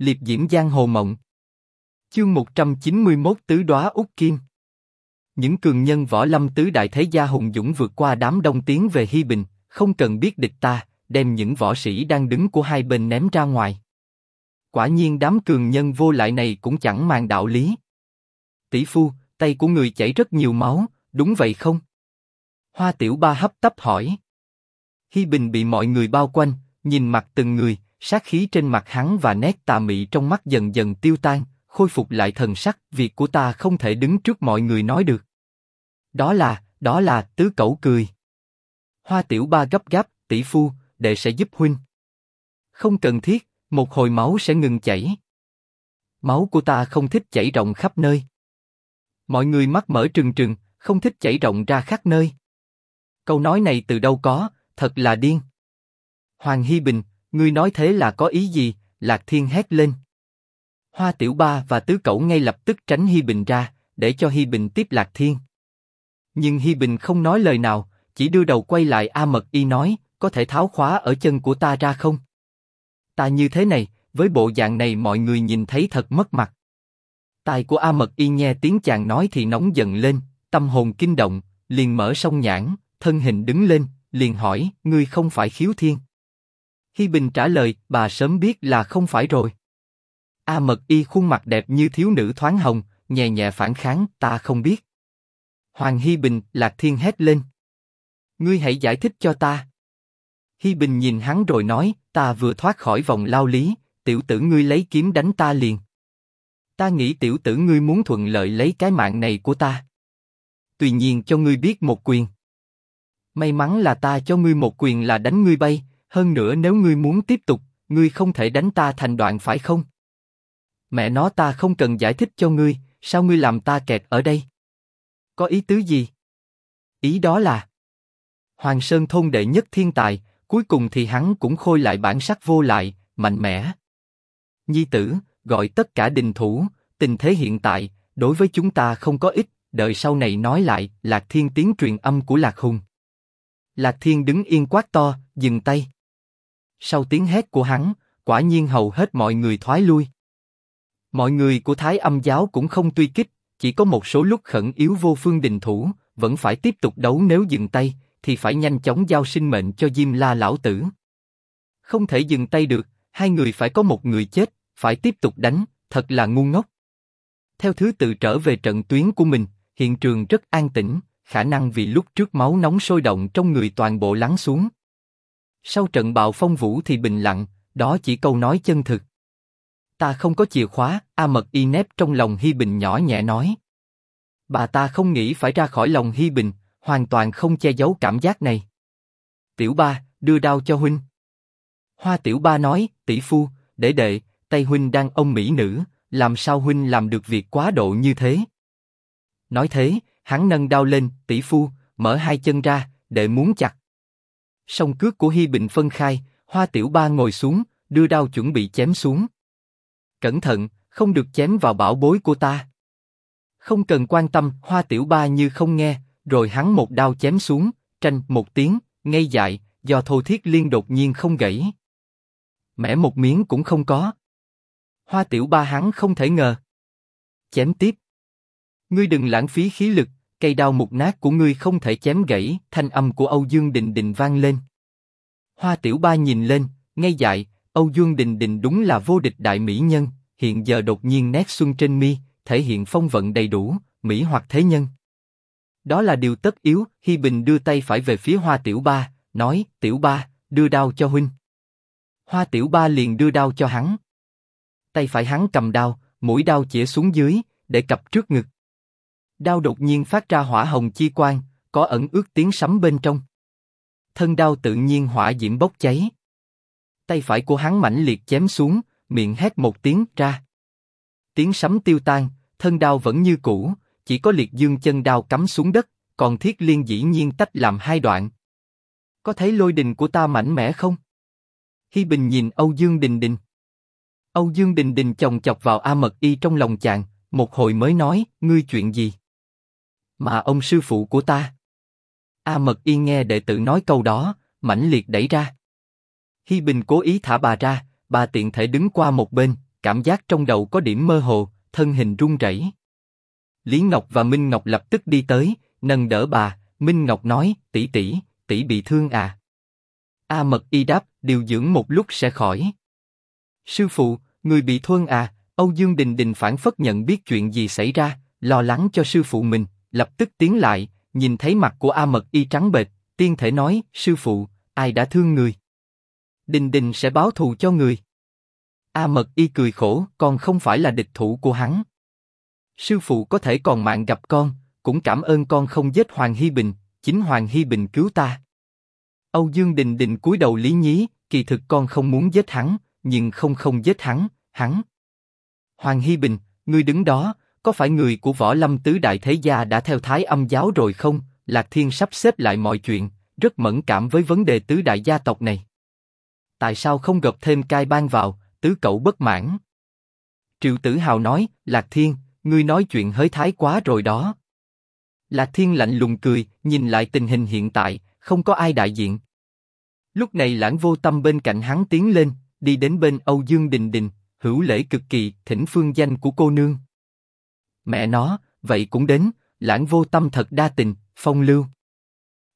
liệp diễm giang hồ mộng. Chương 191 Tứ đóa út kim. Những cường nhân võ lâm tứ đại thế gia hùng dũng vượt qua đám đông tiến về Hi Bình, không cần biết địch ta, đem những võ sĩ đang đứng của hai bên ném ra ngoài. Quả nhiên đám cường nhân vô lại này cũng chẳng mang đạo lý. Tỷ phu, tay của người chảy rất nhiều máu, đúng vậy không? Hoa Tiểu Ba hấp tấp hỏi. Hi Bình bị mọi người bao quanh, nhìn mặt từng người, sát khí trên mặt hắn và nét tà mị trong mắt dần dần tiêu tan, khôi phục lại thần sắc. Việc của ta không thể đứng trước mọi người nói được. Đó là, đó là tứ cẩu cười. Hoa Tiểu Ba gấp gáp, tỷ phu, đệ sẽ giúp huynh. Không cần thiết, một hồi máu sẽ ngừng chảy. Máu của ta không thích chảy rộng khắp nơi. Mọi người mắt mở trừng trừng, không thích chảy rộng ra khắp nơi. Câu nói này từ đâu có, thật là điên. Hoàng Hi Bình, ngươi nói thế là có ý gì? Lạc Thiên hét lên. Hoa Tiểu Ba và Tứ Cẩu ngay lập tức tránh Hi Bình ra, để cho Hi Bình tiếp Lạc Thiên. Nhưng Hi Bình không nói lời nào, chỉ đưa đầu quay lại A Mật Y nói, có thể tháo khóa ở chân của ta ra không? Ta như thế này, với bộ dạng này mọi người nhìn thấy thật mất mặt. Tai của A Mật Y nghe tiếng chàng nói thì nóng giận lên, tâm hồn kinh động, liền mở song nhãn, thân hình đứng lên, liền hỏi, ngươi không phải khiếu thiên? Hi Bình trả lời, bà sớm biết là không phải rồi. A Mật Y khuôn mặt đẹp như thiếu nữ thoáng hồng, nhẹ nhẹ phản kháng, ta không biết. Hoàng Hi Bình, Lạc Thiên hét lên. Ngươi hãy giải thích cho ta. Hi Bình nhìn hắn rồi nói, ta vừa thoát khỏi vòng lao lý, tiểu tử ngươi lấy kiếm đánh ta liền. Ta nghĩ tiểu tử ngươi muốn thuận lợi lấy cái mạng này của ta. Tuy nhiên cho ngươi biết một quyền. May mắn là ta cho ngươi một quyền là đánh ngươi bay, hơn nữa nếu ngươi muốn tiếp tục, ngươi không thể đánh ta thành đoạn phải không? Mẹ nó ta không cần giải thích cho ngươi, sao ngươi làm ta kẹt ở đây? Có ý tứ gì? Ý đó là Hoàng Sơn thôn đệ nhất thiên tài, cuối cùng thì hắn cũng khôi lại bản sắc vô lại, mạnh mẽ. Nhi tử, gọi tất cả đình thủ, tình thế hiện tại, đối với chúng ta không có ích, đợi sau này nói lại, Lạc Thiên tiếng truyền âm của Lạc Hùng. Lạc Thiên đứng yên quát to, dừng tay. Sau tiếng hét của hắn, quả nhiên hầu hết mọi người thoái lui. Mọi người của Thái Âm giáo cũng không tuy kích, chỉ có một số lúc khẩn yếu vô phương đình thủ, vẫn phải tiếp tục đấu nếu dừng tay, thì phải nhanh chóng giao sinh mệnh cho Diêm La lão tử. Không thể dừng tay được, hai người phải có một người chết, phải tiếp tục đánh, thật là ngu ngốc. Theo thứ tự trở về trận tuyến của mình, hiện trường rất an tĩnh, khả năng vì lúc trước máu nóng sôi động trong người toàn bộ lắng xuống. Sau trận bạo phong vũ thì bình lặng, đó chỉ câu nói chân thực. Ta không có chìa khóa, A Mật Y nép trong lòng Hi Bình nhỏ nhẹ nói. Bà ta không nghĩ phải ra khỏi lòng Hi Bình, hoàn toàn không che giấu cảm giác này. Tiểu Ba, đưa đao cho huynh. Hoa Tiểu Ba nói, tỷ phu, để đệ, tay huynh đang ông mỹ nữ, làm sao huynh làm được việc quá độ như thế? Nói thế, hắn nâng đao lên, tỷ phu, mở hai chân ra, đệ muốn chặt. Song cước của Hi Bình phân khai, Hoa Tiểu Ba ngồi xuống, đưa đao chuẩn bị chém xuống. Cẩn thận, không được chém vào bảo bối của ta. Không cần quan tâm, Hoa Tiểu Ba như không nghe, rồi hắn một đao chém xuống, tranh một tiếng, ngay dại, do thô thiết liên đột nhiên không gãy. Mẻ một miếng cũng không có. Hoa Tiểu Ba hắn không thể ngờ. Chém tiếp. Ngươi đừng lãng phí khí lực, cây đao mục nát của ngươi không thể chém gãy. Thanh âm của Âu Dương Đình Đình vang lên. Hoa Tiểu Ba nhìn lên, ngay dại, Âu Dương Đình Đình đúng là vô địch đại mỹ nhân, hiện giờ đột nhiên nét xuân trên mi, thể hiện phong vận đầy đủ, mỹ hoặc thế nhân. Đó là điều tất yếu. Hi Bình đưa tay phải về phía Hoa Tiểu Ba, nói: Tiểu Ba, đưa đao cho huynh. Hoa Tiểu Ba liền đưa đao cho hắn. Tay phải hắn cầm đao, mũi đao chĩa xuống dưới, để cặp trước ngực. Đao đột nhiên phát ra hỏa hồng chi quang, có ẩn ước tiếng sấm bên trong. Thân đao tự nhiên hỏa diễm bốc cháy. Tay phải của hắn mãnh liệt chém xuống, miệng hét một tiếng ra. Tiếng sấm tiêu tan, thân đao vẫn như cũ, chỉ có liệt dương chân đao cắm xuống đất, còn thiết liên dĩ nhiên tách làm hai đoạn. Có thấy lôi đình của ta mạnh mẽ không? Hi Bình nhìn Âu Dương Đình Đình. Âu Dương Đình Đình chồng chọc vào A Mật Y trong lòng chàng, một hồi mới nói, ngươi chuyện gì? Mà ông sư phụ của ta. A Mật Y nghe đệ tử nói câu đó, mãnh liệt đẩy ra. Hi Bình cố ý thả bà ra, bà tiện thể đứng qua một bên, cảm giác trong đầu có điểm mơ hồ, thân hình run rẩy. Lý Ngọc và Minh Ngọc lập tức đi tới, nâng đỡ bà. Minh Ngọc nói, tỷ tỷ, tỷ bị thương à? A Mật Y đáp, điều dưỡng một lúc sẽ khỏi. Sư phụ, người bị thương à? Âu Dương Đình Đình phản phất nhận biết chuyện gì xảy ra, lo lắng cho sư phụ mình, lập tức tiến lại, nhìn thấy mặt của A Mật Y trắng bệch, tiên thể nói, sư phụ, ai đã thương người? Đình Đình sẽ báo thù cho người. A Mật Y cười khổ, con không phải là địch thủ của hắn. Sư phụ có thể còn mạng gặp con, cũng cảm ơn con không giết Hoàng Hy Bình, chính Hoàng Hy Bình cứu ta. Âu Dương Đình Đình cúi đầu lý nhí, kỳ thực con không muốn giết hắn, nhưng không không giết hắn, hắn. Hoàng Hy Bình, ngươi đứng đó, có phải người của võ lâm tứ đại thế gia đã theo thái âm giáo rồi không? Lạc Thiên sắp xếp lại mọi chuyện, rất mẫn cảm với vấn đề tứ đại gia tộc này. Tại sao không gộp thêm cai ban vào, tứ cậu bất mãn? Triệu Tử Hào nói, Lạc Thiên, ngươi nói chuyện hơi thái quá rồi đó. Lạc Thiên lạnh lùng cười, nhìn lại tình hình hiện tại, không có ai đại diện. Lúc này lãng vô tâm bên cạnh hắn tiến lên, đi đến bên Âu Dương Đình Đình, hữu lễ cực kỳ, thỉnh phương danh của cô nương. Mẹ nó, vậy cũng đến, lãng vô tâm thật đa tình, phong lưu.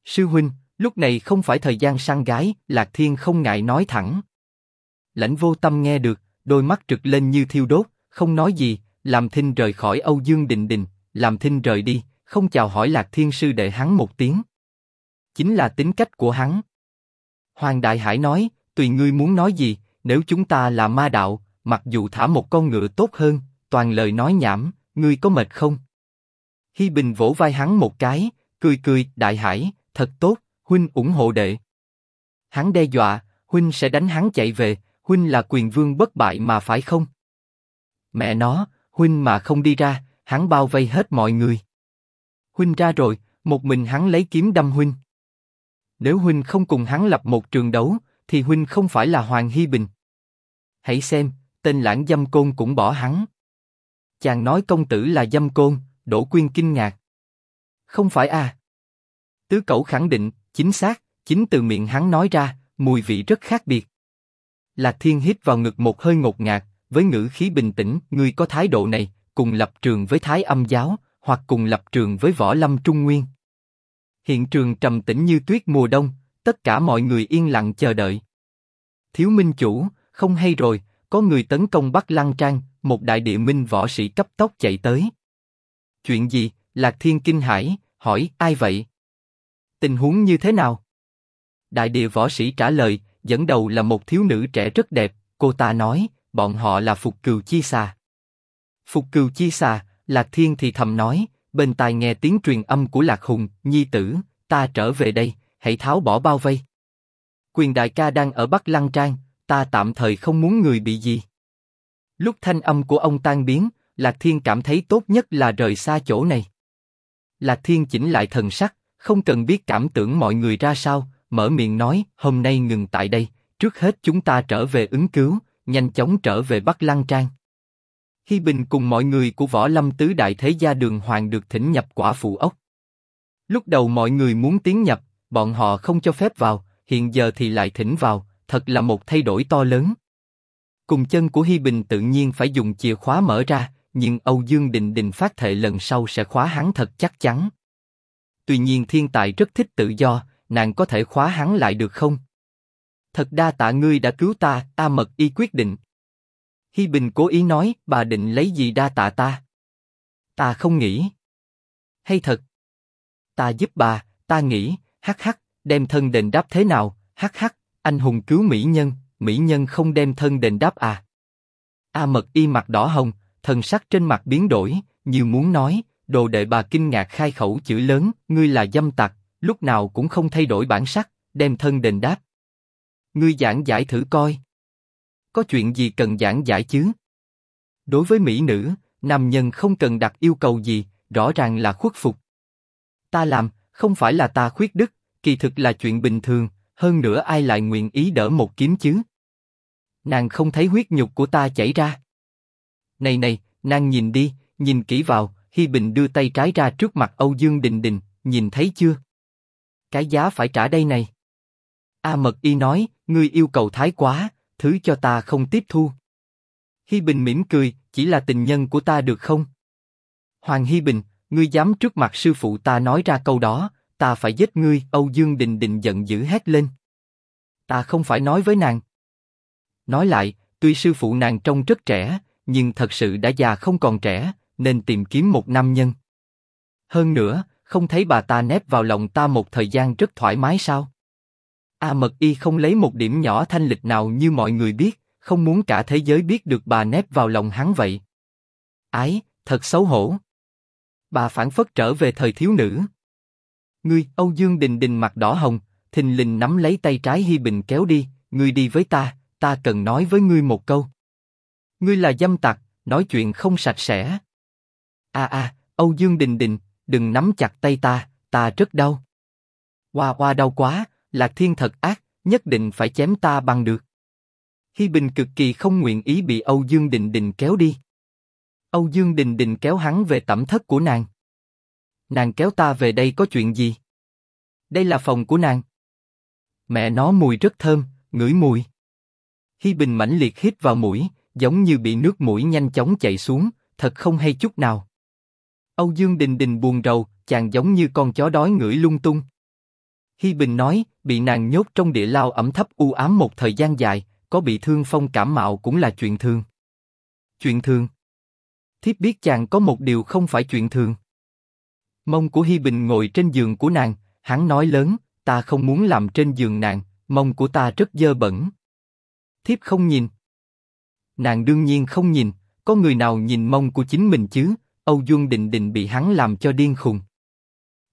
Sư huynh, lúc này không phải thời gian săn gái, Lạc Thiên không ngại nói thẳng. Lãnh vô tâm nghe được, đôi mắt trực lên như thiêu đốt, không nói gì, làm thinh rời khỏi Âu Dương Đình Đình, làm thinh rời đi, không chào hỏi Lạc Thiên sư đệ hắn một tiếng. Chính là tính cách của hắn. Hoàng Đại Hải nói, tùy ngươi muốn nói gì, nếu chúng ta là ma đạo, mặc dù thả một con ngựa tốt hơn, toàn lời nói nhảm, ngươi có mệt không? Hi Bình vỗ vai hắn một cái, cười cười, Đại Hải, thật tốt, huynh ủng hộ đệ. Hắn đe dọa, huynh sẽ đánh hắn chạy về, huynh là quyền vương bất bại mà phải không? Mẹ nó, huynh mà không đi ra, hắn bao vây hết mọi người. Huynh ra rồi, một mình hắn lấy kiếm đâm huynh. Nếu huynh không cùng hắn lập một trường đấu, thì huynh không phải là Hoàng Hy Bình. Hãy xem, tên lãng dâm côn cũng bỏ hắn. Chàng nói công tử là dâm côn, Đỗ Quyên kinh ngạc. Không phải à? Tứ Cẩu khẳng định, chính xác, chính từ miệng hắn nói ra, mùi vị rất khác biệt. Lạc Thiên hít vào ngực một hơi ngột ngạt, với ngữ khí bình tĩnh, ngươi có thái độ này, cùng lập trường với Thái Âm giáo, hoặc cùng lập trường với Võ Lâm Trung Nguyên. Hiện trường trầm tĩnh như tuyết mùa đông, tất cả mọi người yên lặng chờ đợi. Thiếu minh chủ, không hay rồi, có người tấn công Bắc Lăng Trang, một đại địa minh võ sĩ cấp tốc chạy tới. Chuyện gì? Lạc Thiên kinh hãi, hỏi ai vậy? Tình huống như thế nào? Đại địa võ sĩ trả lời, dẫn đầu là một thiếu nữ trẻ rất đẹp. Cô ta nói, bọn họ là Phục Cừu Chi Xà. Phục Cừu Chi Xà, Lạc Thiên thì thầm nói, bên tai nghe tiếng truyền âm của Lạc Hùng, Nhi tử, ta trở về đây, hãy tháo bỏ bao vây. Quyền đại ca đang ở Bắc Lăng Trang, ta tạm thời không muốn người bị gì. Lúc thanh âm của ông tan biến, Lạc Thiên cảm thấy tốt nhất là rời xa chỗ này. Lạc Thiên chỉnh lại thần sắc, không cần biết cảm tưởng mọi người ra sao, mở miệng nói, hôm nay ngừng tại đây, trước hết chúng ta trở về ứng cứu, nhanh chóng trở về Bắc Lăng Trang. Hi Bình cùng mọi người của Võ Lâm Tứ Đại Thế Gia Đường Hoàng được thỉnh nhập quả phụ ốc. Lúc đầu mọi người muốn tiến nhập, bọn họ không cho phép vào, hiện giờ thì lại thỉnh vào, thật là một thay đổi to lớn. Cùng chân của Hi Bình tự nhiên phải dùng chìa khóa mở ra, nhưng Âu Dương Đình Đình phát thệ lần sau sẽ khóa hắn thật chắc chắn. Tuy nhiên thiên tài rất thích tự do, nàng có thể khóa hắn lại được không? Thật đa tạ ngươi đã cứu ta, ta mật y quyết định. Hi Bình cố ý nói, bà định lấy gì đa tạ ta? Ta không nghĩ. Hay thật? Ta giúp bà, ta nghĩ, hắc hắc, đem thân đền đáp thế nào, hắc hắc, anh hùng cứu mỹ nhân, mỹ nhân không đem thân đền đáp à? A mật y mặt đỏ hồng, thần sắc trên mặt biến đổi, như muốn nói, đồ đệ bà kinh ngạc khai khẩu chữ lớn, ngươi là dâm tặc, lúc nào cũng không thay đổi bản sắc, đem thân đền đáp. Ngươi giảng giải thử coi. Có chuyện gì cần giảng giải chứ? Đối với mỹ nữ, nam nhân không cần đặt yêu cầu gì, rõ ràng là khuất phục. Ta làm, không phải là ta khuyết đức, kỳ thực là chuyện bình thường, hơn nữa ai lại nguyện ý đỡ một kiếm chứ? Nàng không thấy huyết nhục của ta chảy ra. Này này, nàng nhìn đi, nhìn kỹ vào, Hi Bình đưa tay trái ra trước mặt Âu Dương Đình Đình, nhìn thấy chưa? Cái giá phải trả đây này. A Mật Y nói, ngươi yêu cầu thái quá, thứ cho ta không tiếp thu. Hi Bình mỉm cười, chỉ là tình nhân của ta được không? Hoàng Hi Bình, ngươi dám trước mặt sư phụ ta nói ra câu đó, ta phải giết ngươi. Âu Dương Đình Đình giận dữ hét lên. Ta không phải nói với nàng. Nói lại, tuy sư phụ nàng trông rất trẻ, nhưng thật sự đã già không còn trẻ, nên tìm kiếm một nam nhân. Hơn nữa, không thấy bà ta nép vào lòng ta một thời gian rất thoải mái sao? A Mật Y không lấy một điểm nhỏ thanh lịch nào như mọi người biết, không muốn cả thế giới biết được bà nép vào lòng hắn vậy. Ái, thật xấu hổ. Bà phản phất trở về thời thiếu nữ. Ngươi, Âu Dương Đình Đình mặt đỏ hồng, thình lình nắm lấy tay trái Hi Bình kéo đi, ngươi đi với ta, ta cần nói với ngươi một câu. Ngươi là dâm tặc, nói chuyện không sạch sẽ. A a, Âu Dương Đình Đình, đừng nắm chặt tay ta, ta rất đau. Hoa hoa đau quá, Lạc Thiên thật ác, nhất định phải chém ta bằng được. Hi Bình cực kỳ không nguyện ý bị Âu Dương Đình Đình kéo đi. Âu Dương Đình Đình kéo hắn về tẩm thất của nàng. Nàng kéo ta về đây có chuyện gì? Đây là phòng của nàng. Mẹ nó mùi rất thơm, ngửi mùi. Hi Bình mãnh liệt hít vào mũi, giống như bị nước mũi nhanh chóng chảy xuống, thật không hay chút nào. Âu Dương Đình Đình buồn rầu, chàng giống như con chó đói ngửi lung tung. Hi Bình nói, bị nàng nhốt trong địa lao ẩm thấp u ám một thời gian dài, có bị thương phong cảm mạo cũng là chuyện thường. Chuyện thường. Thiếp biết chàng có một điều không phải chuyện thường. Mông của Hi Bình ngồi trên giường của nàng, hắn nói lớn, ta không muốn làm trên giường nàng, mông của ta rất dơ bẩn. Thiếp không nhìn. Nàng đương nhiên không nhìn, có người nào nhìn mông của chính mình chứ? Âu Dương Định Định bị hắn làm cho điên khùng.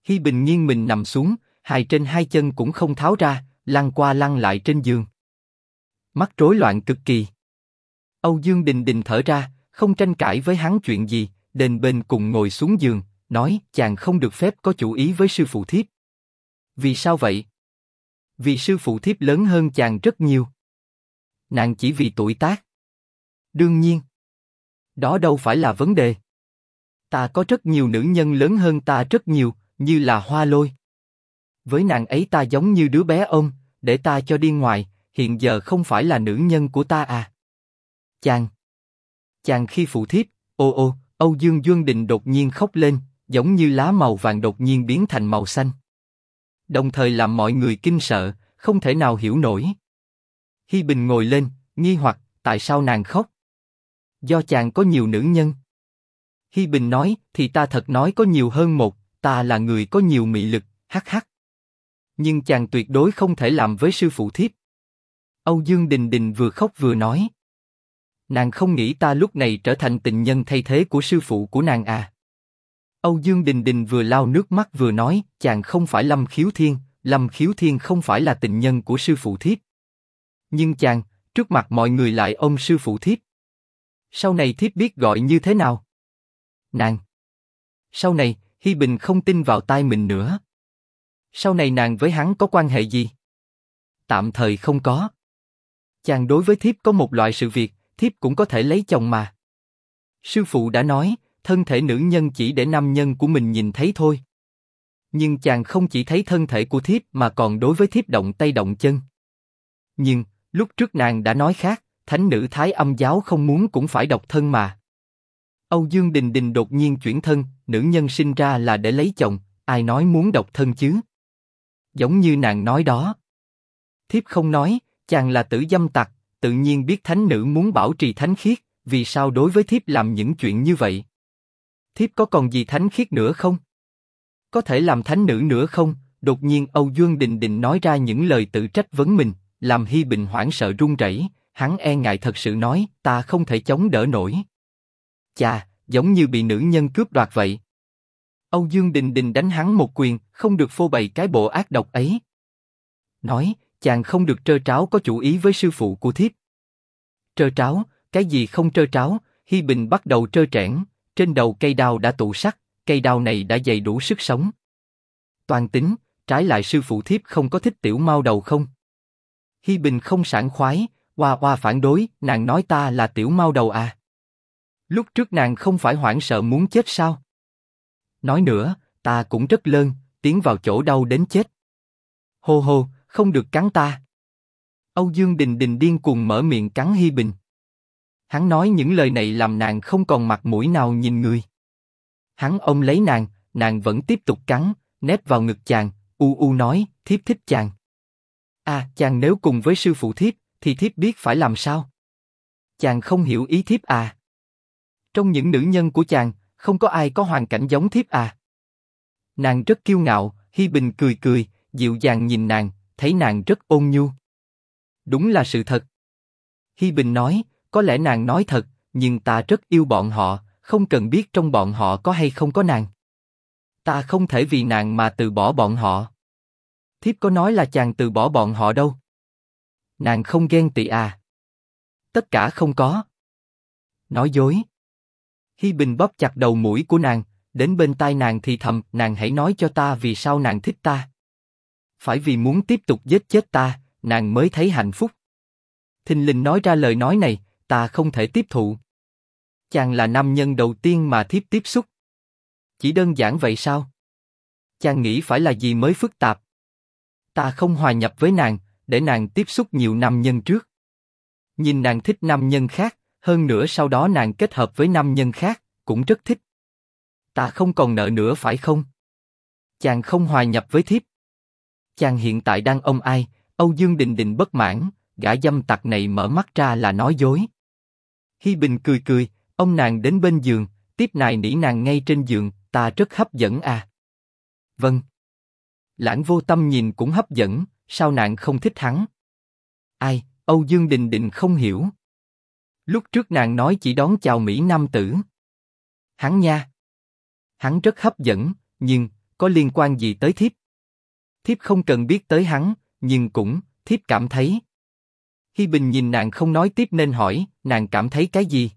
Hi Bình nghiêng mình nằm xuống, hai trên hai chân cũng không tháo ra, lăn qua lăn lại trên giường. Mắt rối loạn cực kỳ. Âu Dương Đình Đình thở ra, không tranh cãi với hắn chuyện gì, đền bên cùng ngồi xuống giường, nói chàng không được phép có chủ ý với sư phụ thiếp. Vì sao vậy? Vì sư phụ thiếp lớn hơn chàng rất nhiều. Nàng chỉ vì tuổi tác. Đương nhiên. Đó đâu phải là vấn đề. Ta có rất nhiều nữ nhân lớn hơn ta rất nhiều, như là hoa lôi. Với nàng ấy ta giống như đứa bé ôm, để ta cho đi ngoài, hiện giờ không phải là nữ nhân của ta à. Chàng. Chàng khi phụ thiếp, ô ô, Âu Dương Dương Định đột nhiên khóc lên, giống như lá màu vàng đột nhiên biến thành màu xanh. Đồng thời làm mọi người kinh sợ, không thể nào hiểu nổi. Hi Bình ngồi lên, nghi hoặc, tại sao nàng khóc? Do chàng có nhiều nữ nhân. Hi Bình nói, thì ta thật nói có nhiều hơn một, ta là người có nhiều mị lực, hắc hắc. Nhưng chàng tuyệt đối không thể làm với sư phụ thiếp. Âu Dương Đình Đình vừa khóc vừa nói. Nàng không nghĩ ta lúc này trở thành tình nhân thay thế của sư phụ của nàng à. Âu Dương Đình Đình vừa lau nước mắt vừa nói, chàng không phải Lâm Khiếu Thiên, Lâm Khiếu Thiên không phải là tình nhân của sư phụ thiếp. Nhưng chàng, trước mặt mọi người lại ôm sư phụ thiếp. Sau này thiếp biết gọi như thế nào? Nàng. Sau này, Hi Bình không tin vào tai mình nữa. Sau này nàng với hắn có quan hệ gì? Tạm thời không có. Chàng đối với thiếp có một loại sự việc, thiếp cũng có thể lấy chồng mà. Sư phụ đã nói, thân thể nữ nhân chỉ để nam nhân của mình nhìn thấy thôi. Nhưng chàng không chỉ thấy thân thể của thiếp mà còn đối với thiếp động tay động chân. Nhưng, lúc trước nàng đã nói khác, thánh nữ thái âm giáo không muốn cũng phải độc thân mà. Âu Dương Đình Đình đột nhiên chuyển thân, nữ nhân sinh ra là để lấy chồng, ai nói muốn độc thân chứ? Giống như nàng nói đó. Thiếp không nói, chàng là tử dâm tặc, tự nhiên biết thánh nữ muốn bảo trì thánh khiết, vì sao đối với thiếp làm những chuyện như vậy? Thiếp có còn gì thánh khiết nữa không? Có thể làm thánh nữ nữa không? Đột nhiên Âu Dương Đình Đình nói ra những lời tự trách vấn mình, làm Hi Bình hoảng sợ run rẩy. Hắn e ngại thật sự nói, ta không thể chống đỡ nổi. Chà, giống như bị nữ nhân cướp đoạt vậy. Âu Dương Đình Đình đánh hắn một quyền, không được phô bày cái bộ ác độc ấy. Nói, chàng không được trơ tráo có chủ ý với sư phụ của thiếp. Trơ tráo, cái gì không trơ tráo? Hi Bình bắt đầu trơ trẽn, trên đầu cây đao đã tụ sắt, cây đao này đã dày đủ sức sống. Toàn tính, trái lại sư phụ thiếp không có thích tiểu mau đầu không? Hi Bình không sảng khoái, Hoa Hoa phản đối, nàng nói ta là tiểu mau đầu à? Lúc trước nàng không phải hoảng sợ muốn chết sao? Nói nữa, ta cũng rất lơn, tiến vào chỗ đau đến chết. Hô hô, không được cắn ta. Âu Dương Đình Đình điên cuồng mở miệng cắn Hi Bình. Hắn nói những lời này làm nàng không còn mặt mũi nào nhìn người. Hắn ôm lấy nàng, nàng vẫn tiếp tục cắn, nép vào ngực chàng, u u nói, thiếp thích chàng. À, chàng nếu cùng với sư phụ thiếp, thì thiếp biết phải làm sao. Chàng không hiểu ý thiếp à. Trong những nữ nhân của chàng, không có ai có hoàn cảnh giống thiếp à. Nàng rất kiêu ngạo, Hi Bình cười cười, dịu dàng nhìn nàng, thấy nàng rất ôn nhu. Đúng là sự thật. Hi Bình nói, có lẽ nàng nói thật, nhưng ta rất yêu bọn họ, không cần biết trong bọn họ có hay không có nàng. Ta không thể vì nàng mà từ bỏ bọn họ. Thiếp có nói là chàng từ bỏ bọn họ đâu. Nàng không ghen tị à? Tất cả không có. Nói dối. Hi Bình bóp chặt đầu mũi của nàng, đến bên tai nàng thì thầm, nàng hãy nói cho ta vì sao nàng thích ta. Phải vì muốn tiếp tục giết chết ta, nàng mới thấy hạnh phúc. Thình lình nói ra lời nói này, ta không thể tiếp thụ. Chàng là nam nhân đầu tiên mà thiếp tiếp xúc. Chỉ đơn giản vậy sao? Chàng nghĩ phải là gì mới phức tạp? Ta không hòa nhập với nàng, để nàng tiếp xúc nhiều nam nhân trước. Nhìn nàng thích nam nhân khác, hơn nữa sau đó nàng kết hợp với nam nhân khác, cũng rất thích. Ta không còn nợ nữa phải không? Chàng không hòa nhập với thiếp. Chàng hiện tại đang ông ai? Âu Dương Đình Đình bất mãn, gã dâm tặc này mở mắt ra là nói dối. Hi Bình cười cười, ông nàng đến bên giường, tiếp nài nỉ nàng ngay trên giường, ta rất hấp dẫn à. Vâng. Lãng vô tâm nhìn cũng hấp dẫn, sao nàng không thích hắn? Ai, Âu Dương Đình Đình không hiểu. Lúc trước nàng nói chỉ đón chào Mỹ Nam tử. Hắn nha. Hắn rất hấp dẫn, nhưng, có liên quan gì tới thiếp? Thiếp không cần biết tới hắn, nhưng cũng, thiếp cảm thấy. Hi Bình nhìn nàng không nói tiếp nên hỏi, nàng cảm thấy cái gì?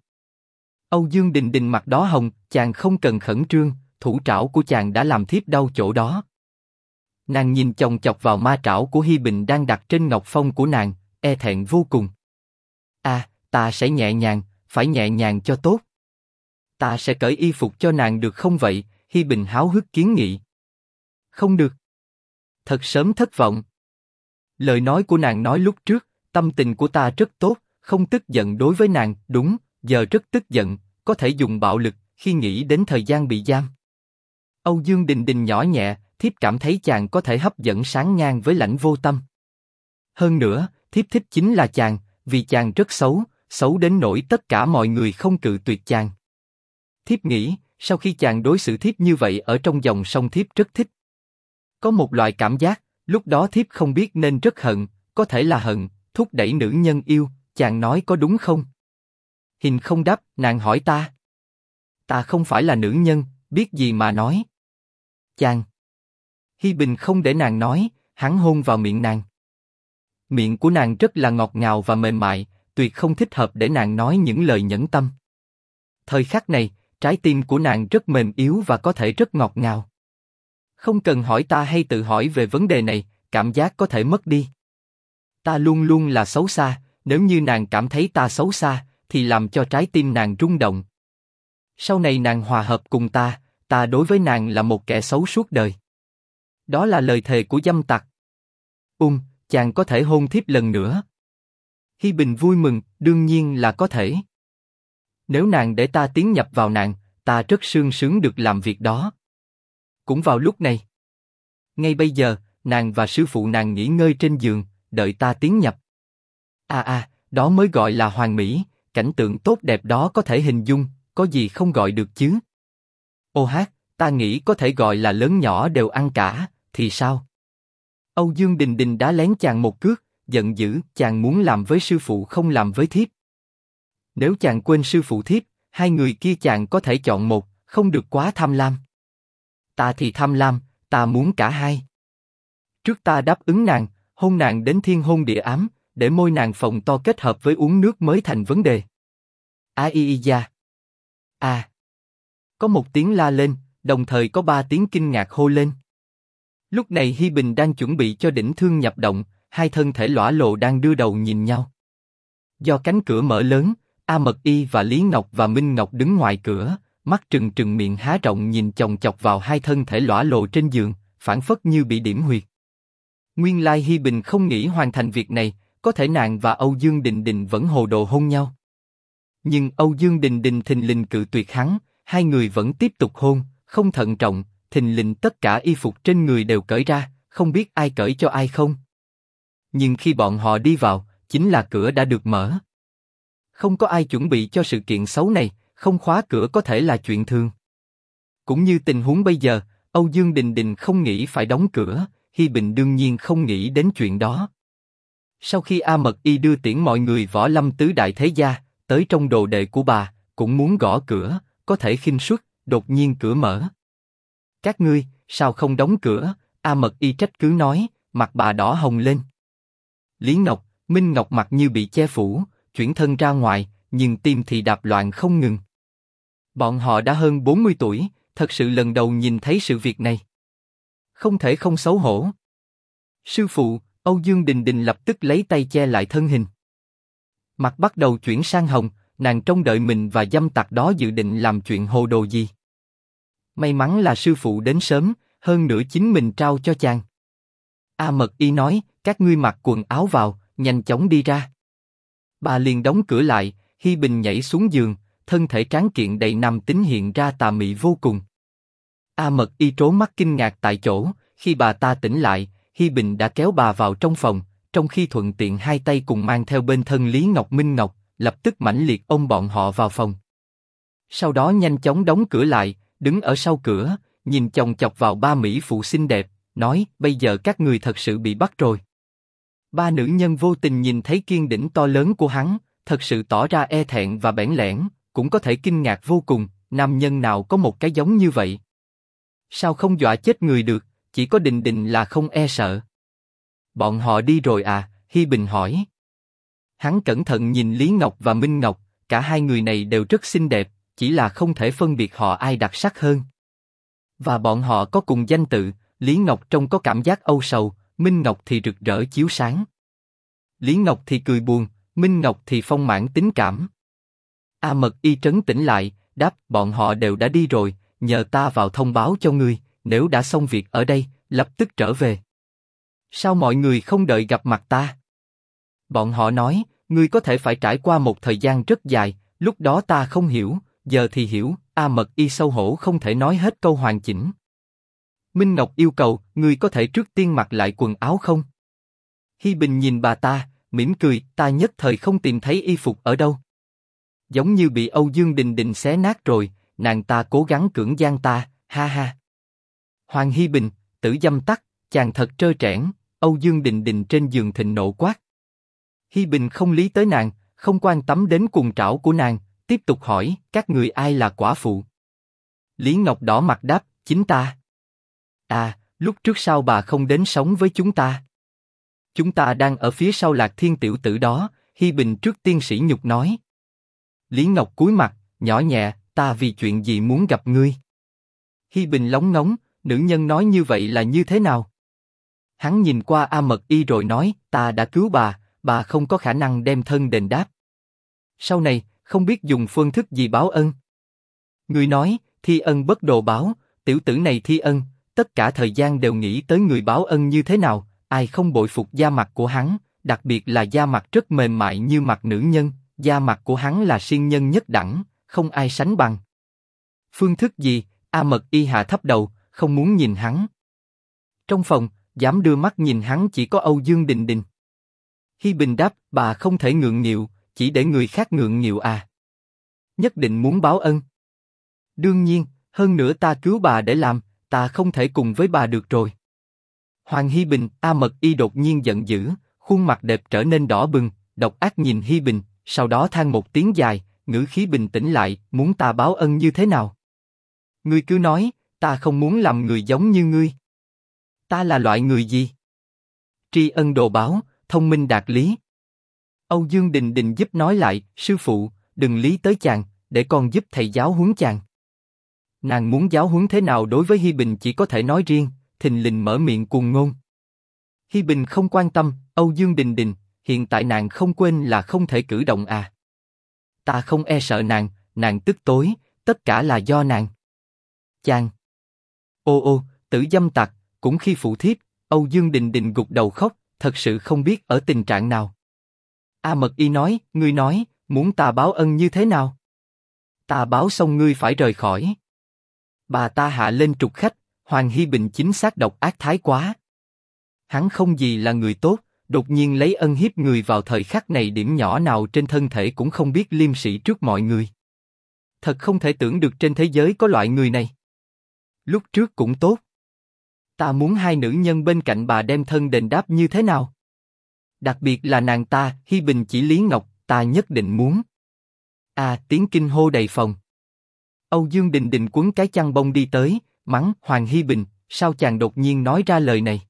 Âu Dương Đình Đình mặt đó hồng, chàng không cần khẩn trương, thủ trảo của chàng đã làm thiếp đau chỗ đó. Nàng nhìn chồng chọc vào ma trảo của Hi Bình đang đặt trên ngọc phong của nàng, e thẹn vô cùng. À, ta sẽ nhẹ nhàng, phải nhẹ nhàng cho tốt. Ta sẽ cởi y phục cho nàng được không vậy? Hi Bình háo hức kiến nghị. Không được. Thật sớm thất vọng. Lời nói của nàng nói lúc trước, tâm tình của ta rất tốt, không tức giận đối với nàng, đúng, giờ rất tức giận, có thể dùng bạo lực khi nghĩ đến thời gian bị giam. Âu Dương Đình Đình nhỏ nhẹ, thiếp cảm thấy chàng có thể hấp dẫn sáng ngang với lãnh vô tâm. Hơn nữa, thiếp thích chính là chàng, vì chàng rất xấu, xấu đến nỗi tất cả mọi người không cự tuyệt chàng. Thiếp nghĩ, sau khi chàng đối xử thiếp như vậy ở trong dòng sông thiếp rất thích. Có một loại cảm giác, lúc đó thiếp không biết nên rất hận, có thể là hận, thúc đẩy nữ nhân yêu, chàng nói có đúng không? Hình không đáp, nàng hỏi ta. Ta không phải là nữ nhân, biết gì mà nói. Chàng. Hi Bình không để nàng nói, hắn hôn vào miệng nàng. Miệng của nàng rất là ngọt ngào và mềm mại, tuyệt không thích hợp để nàng nói những lời nhẫn tâm. Thời khắc này, trái tim của nàng rất mềm yếu và có thể rất ngọt ngào. Không cần hỏi ta hay tự hỏi về vấn đề này, cảm giác có thể mất đi. Ta luôn luôn là xấu xa, nếu như nàng cảm thấy ta xấu xa, thì làm cho trái tim nàng rung động. Sau này nàng hòa hợp cùng ta, ta đối với nàng là một kẻ xấu suốt đời. Đó là lời thề của dâm tặc. Ung, chàng có thể hôn thiếp lần nữa. Hi Bình vui mừng, đương nhiên là có thể. Nếu nàng để ta tiến nhập vào nàng, ta rất sương sướng được làm việc đó. Cũng vào lúc này. Ngay bây giờ, nàng và sư phụ nàng nghỉ ngơi trên giường, đợi ta tiến nhập. À à, đó mới gọi là hoàn mỹ, cảnh tượng tốt đẹp đó có thể hình dung, có gì không gọi được chứ? Ô hát, ta nghĩ có thể gọi là lớn nhỏ đều ăn cả, thì sao? Âu Dương Đình Đình đã lén chàng một cước, giận dữ, chàng muốn làm với sư phụ không làm với thiếp. Nếu chàng quên sư phụ thiếp, hai người kia chàng có thể chọn một, không được quá tham lam. Ta thì tham lam, ta muốn cả hai. Trước ta đáp ứng nàng, hôn nàng đến thiên hôn địa ám, để môi nàng phồng to kết hợp với uống nước mới thành vấn đề. A i i da. A. Có một tiếng la lên, đồng thời có ba tiếng kinh ngạc hô lên. Lúc này Hi Bình đang chuẩn bị cho đỉnh thương nhập động, hai thân thể lõa lộ đang đưa đầu nhìn nhau. Do cánh cửa mở lớn, A Mật Y và Lý Ngọc và Minh Ngọc đứng ngoài cửa, mắt trừng trừng miệng há rộng nhìn chồng chọc vào hai thân thể lõa lộ trên giường, phản phất như bị điểm huyệt. Nguyên lai Hi Bình không nghĩ hoàn thành việc này, có thể nàng và Âu Dương Đình Đình vẫn hồ đồ hôn nhau. Nhưng Âu Dương Đình Đình thình lình cự tuyệt hắn, hai người vẫn tiếp tục hôn, không thận trọng, thình lình tất cả y phục trên người đều cởi ra, không biết ai cởi cho ai không. Nhưng khi bọn họ đi vào, chính là cửa đã được mở. Không có ai chuẩn bị cho sự kiện xấu này, không khóa cửa có thể là chuyện thường. Cũng như tình huống bây giờ, Âu Dương Đình Đình không nghĩ phải đóng cửa, Hi Bình đương nhiên không nghĩ đến chuyện đó. Sau khi A Mật Y đưa tiễn mọi người võ lâm tứ đại thế gia, tới trong đồ đệ của bà, cũng muốn gõ cửa, có thể khinh suất, đột nhiên cửa mở. Các ngươi, sao không đóng cửa? A Mật Y trách cứ nói, mặt bà đỏ hồng lên. Lý Ngọc, Minh Ngọc mặt như bị che phủ, chuyển thân ra ngoài, nhưng tim thì đạp loạn không ngừng. Bọn họ đã hơn 40 tuổi, thật sự lần đầu nhìn thấy sự việc này. Không thể không xấu hổ. Sư phụ, Âu Dương Đình Đình lập tức lấy tay che lại thân hình. Mặt bắt đầu chuyển sang hồng, nàng trông đợi mình và dâm tặc đó dự định làm chuyện hồ đồ gì. May mắn là sư phụ đến sớm, hơn nữa chính mình trao cho chàng. A Mật Y nói, các ngươi mặc quần áo vào, nhanh chóng đi ra. Bà liền đóng cửa lại, Hi Bình nhảy xuống giường, thân thể tráng kiện đầy nam tính hiện ra tà mị vô cùng. A Mật Y trố mắt kinh ngạc tại chỗ, khi bà ta tỉnh lại, Hi Bình đã kéo bà vào trong phòng, trong khi thuận tiện hai tay cùng mang theo bên thân Lý Ngọc Minh Ngọc, lập tức mãnh liệt ôm bọn họ vào phòng. Sau đó nhanh chóng đóng cửa lại, đứng ở sau cửa, nhìn chồng chọc vào ba mỹ phụ xinh đẹp, nói: bây giờ các người thật sự bị bắt rồi. Ba nữ nhân vô tình nhìn thấy kiên đỉnh to lớn của hắn, thật sự tỏ ra e thẹn và bẽn lẽn, cũng có thể kinh ngạc vô cùng. Nam nhân nào có một cái giống như vậy? Sao không dọa chết người được? Chỉ có Đình Đình là không e sợ. Bọn họ đi rồi à? Hi Bình hỏi. Hắn cẩn thận nhìn Lý Ngọc và Minh Ngọc, cả hai người này đều rất xinh đẹp, chỉ là không thể phân biệt họ ai đặc sắc hơn. Và bọn họ có cùng danh tự, Lý Ngọc trông có cảm giác âu sầu, Minh Ngọc thì rực rỡ chiếu sáng. Lý Ngọc thì cười buồn, Minh Ngọc thì phong mãn tính cảm. A Mật Y trấn tĩnh lại, đáp bọn họ đều đã đi rồi, nhờ ta vào thông báo cho ngươi, nếu đã xong việc ở đây, lập tức trở về. Sao mọi người không đợi gặp mặt ta? Bọn họ nói, ngươi có thể phải trải qua một thời gian rất dài, lúc đó ta không hiểu, giờ thì hiểu. A Mật Y sâu hổ không thể nói hết câu hoàn chỉnh. Minh Ngọc yêu cầu, ngươi có thể trước tiên mặc lại quần áo không? Hi Bình nhìn bà ta, mỉm cười, ta nhất thời không tìm thấy y phục ở đâu. Giống như bị Âu Dương Đình Đình xé nát rồi, nàng ta cố gắng cưỡng gian ta, ha ha. Hoàng Hi Bình, tử dâm tắc, chàng thật trơ trẽn. Âu Dương Đình Đình trên giường thịnh nộ quát. Hi Bình không lý tới nàng, không quan tâm đến cuồng trảo của nàng, tiếp tục hỏi, các người ai là quả phụ? Lý Ngọc đỏ mặt đáp, chính ta. À, lúc trước sao bà không đến sống với chúng ta? Chúng ta đang ở phía sau lạc thiên tiểu tử đó, Hi Bình trước tiên sĩ nhục nói. Lý Ngọc cúi mặt, nhỏ nhẹ, ta vì chuyện gì muốn gặp ngươi? Hi Bình lóng ngóng, nữ nhân nói như vậy là như thế nào? Hắn nhìn qua A Mật Y rồi nói, ta đã cứu bà, bà không có khả năng đem thân đền đáp. Sau này, không biết dùng phương thức gì báo ân. Người nói, thi ân bất đồ báo, tiểu tử này thi ân, tất cả thời gian đều nghĩ tới người báo ân như thế nào, ai không bội phục da mặt của hắn, đặc biệt là da mặt rất mềm mại như mặt nữ nhân, da mặt của hắn là siêng nhân nhất đẳng, không ai sánh bằng. Phương thức gì? A Mật Y hạ thấp đầu, không muốn nhìn hắn. Trong phòng, dám đưa mắt nhìn hắn chỉ có Âu Dương Đình Đình. Hi Bình đáp, bà không thể ngượng nghịu, chỉ để người khác ngượng nghịu à? Nhất định muốn báo ân. Đương nhiên, hơn nữa ta cứu bà để làm, ta không thể cùng với bà được rồi. Hoàng Hi Bình, A Mật Y đột nhiên giận dữ, khuôn mặt đẹp trở nên đỏ bừng, độc ác nhìn Hi Bình, sau đó than một tiếng dài, ngữ khí bình tĩnh lại, muốn ta báo ân như thế nào? Ngươi cứ nói, ta không muốn làm người giống như ngươi. Ta là loại người gì? Tri ân đồ báo, thông minh đạt lý. Âu Dương Đình Đình giúp nói lại, sư phụ, đừng lý tới chàng, để con giúp thầy giáo huấn chàng. Nàng muốn giáo huấn thế nào đối với Hi Bình chỉ có thể nói riêng, thình lình mở miệng cuồng ngôn. Hi Bình không quan tâm, Âu Dương Đình Đình, hiện tại nàng không quên là không thể cử động à. Ta không e sợ nàng, nàng tức tối, tất cả là do nàng. Chàng. Ô ô, tử dâm tặc, cũng khi phụ thiếp, Âu Dương Đình Đình gục đầu khóc, thật sự không biết ở tình trạng nào. A Mật Y nói, ngươi nói, muốn ta báo ân như thế nào? Ta báo xong ngươi phải rời khỏi. Bà ta hạ lên trục khách, Hoàng Hy Bình chính xác độc ác thái quá. Hắn không gì là người tốt, đột nhiên lấy ân hiếp người vào thời khắc này điểm nhỏ nào trên thân thể cũng không biết liêm sĩ trước mọi người. Thật không thể tưởng được trên thế giới có loại người này. Lúc trước cũng tốt. Ta muốn hai nữ nhân bên cạnh bà đem thân đền đáp như thế nào? Đặc biệt là nàng ta, Hi Bình chỉ Lý Ngọc, ta nhất định muốn. À, tiếng kinh hô đầy phòng. Âu Dương Đình Đình quấn cái chăn bông đi tới, mắng Hoàng Hi Bình, sao chàng đột nhiên nói ra lời này?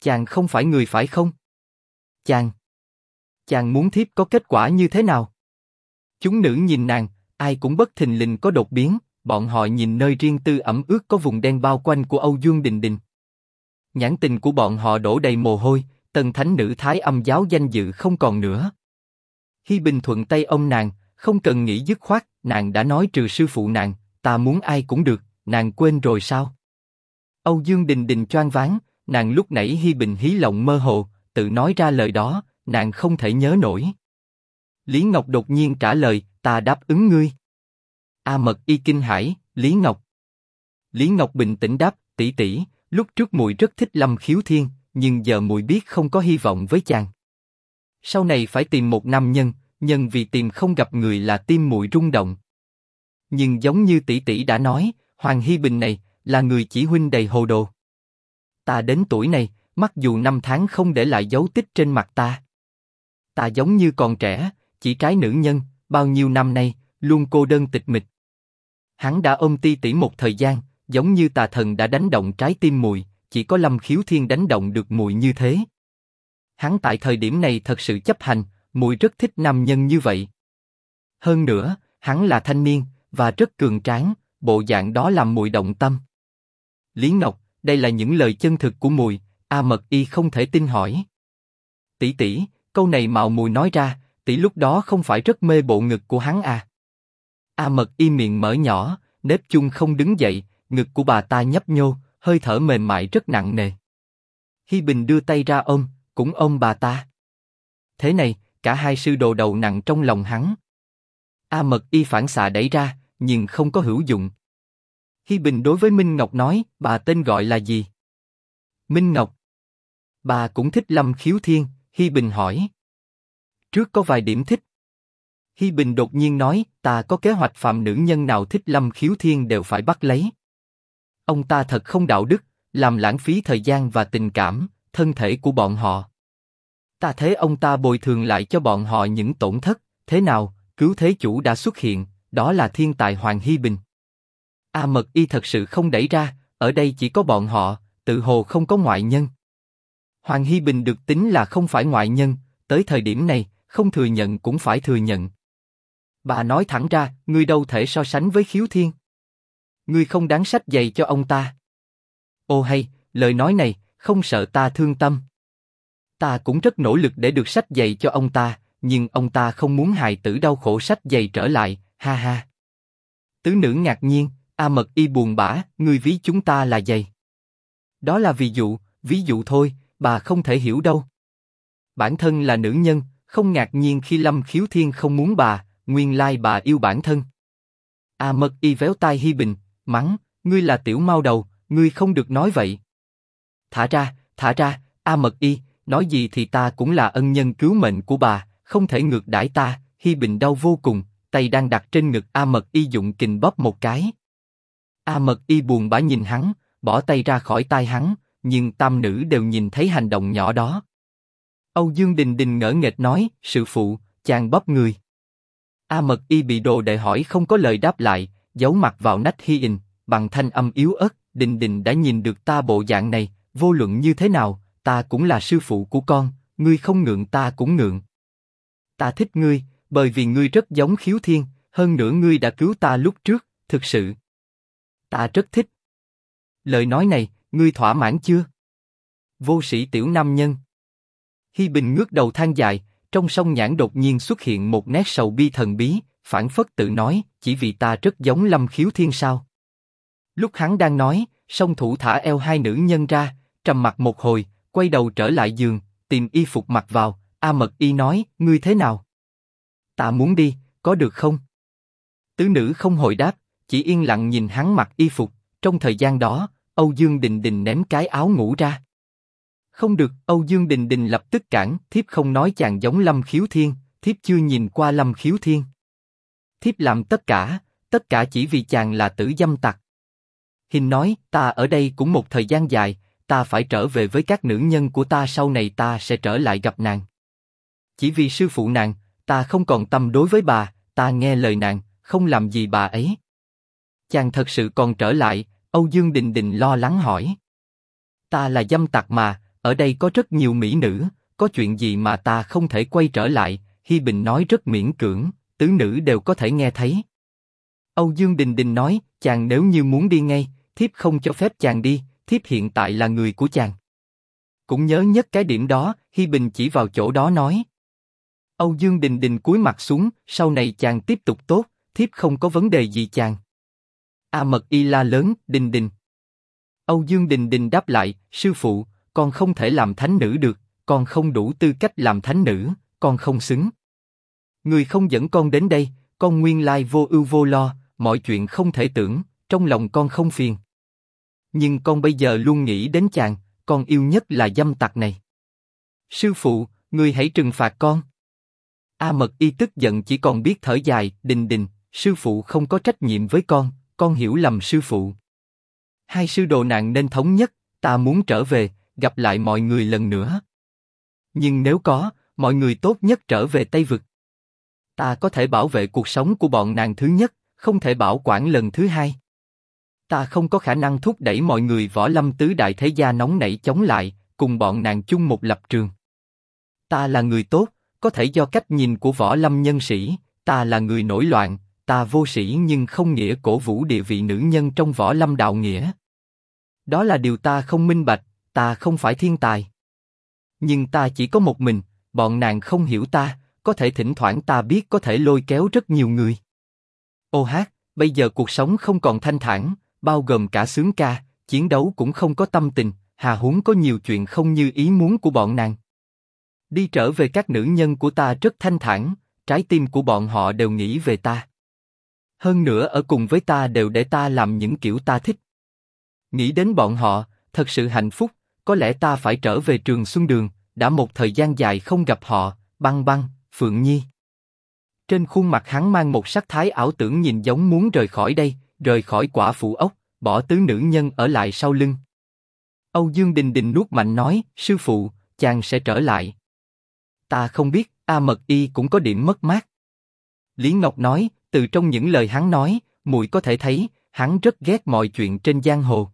Chàng không phải người phải không? Chàng, chàng muốn thiếp có kết quả như thế nào? Chúng nữ nhìn nàng, ai cũng bất thình lình có đột biến, bọn họ nhìn nơi riêng tư ẩm ướt có vùng đen bao quanh của Âu Dương Đình Đình. Nhãn tình của bọn họ đổ đầy mồ hôi, tần thánh nữ thái âm giáo danh dự không còn nữa. Hi Bình thuận tay ông nàng, không cần nghĩ dứt khoát, nàng đã nói trừ sư phụ nàng, ta muốn ai cũng được, nàng quên rồi sao? Âu Dương Đình Đình choang váng, nàng lúc nãy Hi Bình hí lòng mơ hồ, tự nói ra lời đó, nàng không thể nhớ nổi. Lý Ngọc đột nhiên trả lời, ta đáp ứng ngươi. A Mật y kinh hải, Lý Ngọc. Lý Ngọc bình tĩnh đáp, tỷ tỷ, lúc trước muội rất thích Lâm Khiếu Thiên, nhưng giờ muội biết không có hy vọng với chàng. Sau này phải tìm một nam nhân, nhân vì tìm không gặp người là tim muội rung động. Nhưng giống như tỷ tỷ đã nói, Hoàng hi Bình này là người chỉ huynh đầy hồ đồ. Ta đến tuổi này, mặc dù năm tháng không để lại dấu tích trên mặt ta, ta giống như còn trẻ, chỉ trái nữ nhân, bao nhiêu năm nay luôn cô đơn tịch mịch. Hắn đã ôm ti tỷ một thời gian, giống như tà thần đã đánh động trái tim mùi, chỉ có Lâm Khiếu Thiên đánh động được mùi như thế. Hắn tại thời điểm này thật sự chấp hành, mùi rất thích nam nhân như vậy. Hơn nữa, hắn là thanh niên và rất cường tráng, bộ dạng đó làm mùi động tâm. Lý Ngọc, đây là những lời chân thực của mùi, A Mật Y không thể tin hỏi. Tỷ tỷ, câu này mạo mùi nói ra, tỷ lúc đó không phải rất mê bộ ngực của hắn à? A Mật Y miệng mở nhỏ, nếp chung không đứng dậy, ngực của bà ta nhấp nhô, hơi thở mềm mại rất nặng nề. Hi Bình đưa tay ra ôm, cũng ôm bà ta. Thế này, cả hai sư đồ đầu nặng trong lòng hắn. A Mật Y phản xạ đẩy ra, nhưng không có hữu dụng. Hi Bình đối với Minh Ngọc nói, bà tên gọi là gì? Minh Ngọc. Bà cũng thích Lâm Khiếu Thiên, Hi Bình hỏi. Trước có vài điểm thích. Hi Bình đột nhiên nói, ta có kế hoạch phạm nữ nhân nào thích Lâm Khiếu Thiên đều phải bắt lấy. Ông ta thật không đạo đức, làm lãng phí thời gian và tình cảm, thân thể của bọn họ. Ta thấy ông ta bồi thường lại cho bọn họ những tổn thất, thế nào, cứu thế chủ đã xuất hiện, đó là thiên tài Hoàng Hi Bình. A Mật Y thật sự không đẩy ra, ở đây chỉ có bọn họ, tự hồ không có ngoại nhân. Hoàng Hi Bình được tính là không phải ngoại nhân, tới thời điểm này, không thừa nhận cũng phải thừa nhận. Bà nói thẳng ra, ngươi đâu thể so sánh với khiếu thiên. Ngươi không đáng sách giày cho ông ta. Ô hay, lời nói này, không sợ ta thương tâm. Ta cũng rất nỗ lực để được sách giày cho ông ta, nhưng ông ta không muốn hài tử đau khổ sách giày trở lại, ha ha. Tứ nữ ngạc nhiên, A Mật Y buồn bã, ngươi ví chúng ta là dày. Đó là ví dụ, ví dụ thôi, bà không thể hiểu đâu. Bản thân là nữ nhân, không ngạc nhiên khi Lâm Khiếu Thiên không muốn bà, nguyên lai bà yêu bản thân. A Mật Y véo tai Hi Bình, mắng, ngươi là tiểu mau đầu, ngươi không được nói vậy. Thả ra, thả ra, A Mật Y, nói gì thì ta cũng là ân nhân cứu mệnh của bà, không thể ngược đãi ta. Hi Bình đau vô cùng, tay đang đặt trên ngực A Mật Y dụng kình bóp một cái. A Mật Y buồn bã nhìn hắn, bỏ tay ra khỏi tay hắn, nhưng tam nữ đều nhìn thấy hành động nhỏ đó. Âu Dương Đình Đình ngỡ nghệch nói, sự phụ, chàng bóp người. A Mật Y bị đồ đệ hỏi không có lời đáp lại, giấu mặt vào nách Hi In, bằng thanh âm yếu ớt, Đình Đình đã nhìn được ta bộ dạng này, vô luận như thế nào, ta cũng là sư phụ của con, ngươi không ngượng ta cũng ngượng. Ta thích ngươi, bởi vì ngươi rất giống khiếu thiên, hơn nữa ngươi đã cứu ta lúc trước, thực sự. Ta rất thích. Lời nói này, ngươi thỏa mãn chưa? Vô sĩ tiểu nam nhân. Hi Bình ngước đầu than dài, trong sông nhãn đột nhiên xuất hiện một nét sầu bi thần bí, phản phất tự nói, chỉ vì ta rất giống Lâm Khiếu Thiên sao? Lúc hắn đang nói, song thủ thả eo hai nữ nhân ra, trầm mặt một hồi, quay đầu trở lại giường, tìm y phục mặc vào. A Mật Y nói, ngươi thế nào? Ta muốn đi, có được không? Tứ nữ không hồi đáp, chỉ yên lặng nhìn hắn mặc y phục. Trong thời gian đó, Âu Dương Đình Đình ném cái áo ngủ ra. Không được, Âu Dương Đình Đình lập tức cản, thiếp không nói chàng giống Lâm Khiếu Thiên, thiếp chưa nhìn qua Lâm Khiếu Thiên. Thiếp làm tất cả, tất cả chỉ vì chàng là tử dâm tặc. Hình nói, ta ở đây cũng một thời gian dài, ta phải trở về với các nữ nhân của ta sau này ta sẽ trở lại gặp nàng. Chỉ vì sư phụ nàng, ta không còn tâm đối với bà, ta nghe lời nàng, không làm gì bà ấy. Chàng thật sự còn trở lại, Âu Dương Đình Đình lo lắng hỏi. Ta là dâm tặc mà, ở đây có rất nhiều mỹ nữ, có chuyện gì mà ta không thể quay trở lại? Hi Bình nói rất miễn cưỡng, tứ nữ đều có thể nghe thấy. Âu Dương Đình Đình nói, chàng nếu như muốn đi ngay, thiếp không cho phép chàng đi, thiếp hiện tại là người của chàng. Cũng nhớ nhất cái điểm đó, Hi Bình chỉ vào chỗ đó nói. Âu Dương Đình Đình cúi mặt xuống, sau này chàng tiếp tục tốt, thiếp không có vấn đề gì chàng. A Mật Y la lớn, Đình Đình. Âu Dương Đình Đình đáp lại, sư phụ, con không thể làm thánh nữ được, con không đủ tư cách làm thánh nữ, con không xứng. Người không dẫn con đến đây, con nguyên lai vô ưu vô lo, mọi chuyện không thể tưởng, trong lòng con không phiền. Nhưng con bây giờ luôn nghĩ đến chàng, con yêu nhất là dâm tặc này. Sư phụ, người hãy trừng phạt con. A Mật Y tức giận chỉ còn biết thở dài, đình đình, sư phụ không có trách nhiệm với con, con hiểu lầm sư phụ. Hai sư đồ nạn nên thống nhất, ta muốn trở về, gặp lại mọi người lần nữa. Nhưng nếu có, mọi người tốt nhất trở về Tây Vực. Ta có thể bảo vệ cuộc sống của bọn nàng thứ nhất, không thể bảo quản lần thứ hai. Ta không có khả năng thúc đẩy mọi người võ lâm tứ đại thế gia nóng nảy chống lại, cùng bọn nàng chung một lập trường. Ta là người tốt, có thể do cách nhìn của võ lâm nhân sĩ, ta là người nổi loạn, ta vô sĩ nhưng không nghĩa cổ vũ địa vị nữ nhân trong võ lâm đạo nghĩa. Đó là điều ta không minh bạch, ta không phải thiên tài. Nhưng ta chỉ có một mình, bọn nàng không hiểu ta, có thể thỉnh thoảng ta biết có thể lôi kéo rất nhiều người. Ô hát, bây giờ cuộc sống không còn thanh thản, bao gồm cả sướng ca, chiến đấu cũng không có tâm tình, hà huống có nhiều chuyện không như ý muốn của bọn nàng. Đi trở về các nữ nhân của ta rất thanh thản, trái tim của bọn họ đều nghĩ về ta. Hơn nữa ở cùng với ta đều để ta làm những kiểu ta thích. Nghĩ đến bọn họ, thật sự hạnh phúc, có lẽ ta phải trở về trường Xuân Đường, đã một thời gian dài không gặp họ, băng băng, Phượng Nhi. Trên khuôn mặt hắn mang một sắc thái ảo tưởng nhìn giống muốn rời khỏi đây, rời khỏi quả phụ ốc, bỏ tứ nữ nhân ở lại sau lưng. Âu Dương Đình Đình nuốt mạnh nói, sư phụ, chàng sẽ trở lại. Ta không biết, A Mật Y cũng có điểm mất mát. Lý Ngọc nói, từ trong những lời hắn nói, muội có thể thấy, hắn rất ghét mọi chuyện trên giang hồ.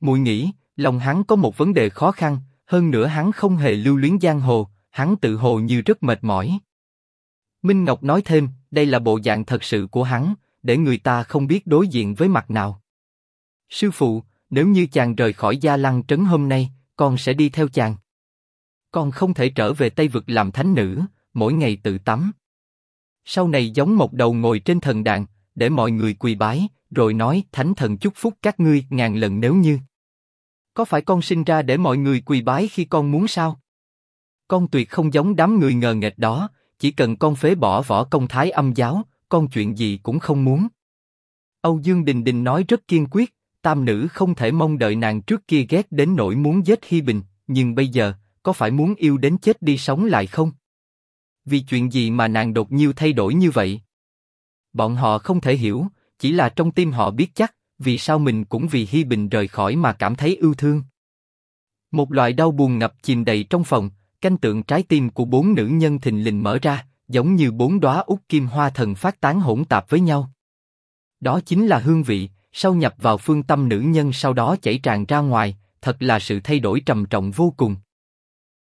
Muội nghĩ, lòng hắn có một vấn đề khó khăn, hơn nữa hắn không hề lưu luyến giang hồ, hắn tự hồ như rất mệt mỏi. Minh Ngọc nói thêm, đây là bộ dạng thật sự của hắn, để người ta không biết đối diện với mặt nào. Sư phụ, nếu như chàng rời khỏi gia lăng trấn hôm nay, con sẽ đi theo chàng. Con không thể trở về Tây Vực làm thánh nữ, mỗi ngày tự tắm. Sau này giống một đầu ngồi trên thần đàn, để mọi người quỳ bái, rồi nói thánh thần chúc phúc các ngươi ngàn lần nếu như. Có phải con sinh ra để mọi người quỳ bái khi con muốn sao? Con tuyệt không giống đám người ngờ nghệch đó, chỉ cần con phế bỏ võ công thái âm giáo, con chuyện gì cũng không muốn. Âu Dương Đình Đình nói rất kiên quyết, tam nữ không thể mong đợi nàng trước kia ghét đến nỗi muốn giết Hi Bình, nhưng bây giờ, có phải muốn yêu đến chết đi sống lại không? Vì chuyện gì mà nàng đột nhiên thay đổi như vậy? Bọn họ không thể hiểu, chỉ là trong tim họ biết chắc, vì sao mình cũng vì Hi Bình rời khỏi mà cảm thấy ưu thương. Một loại đau buồn ngập chìm đầy trong phòng, canh tượng trái tim của bốn nữ nhân thình lình mở ra, giống như bốn đóa út kim hoa thần phát tán hỗn tạp với nhau. Đó chính là hương vị, sau nhập vào phương tâm nữ nhân sau đó chảy tràn ra ngoài, thật là sự thay đổi trầm trọng vô cùng.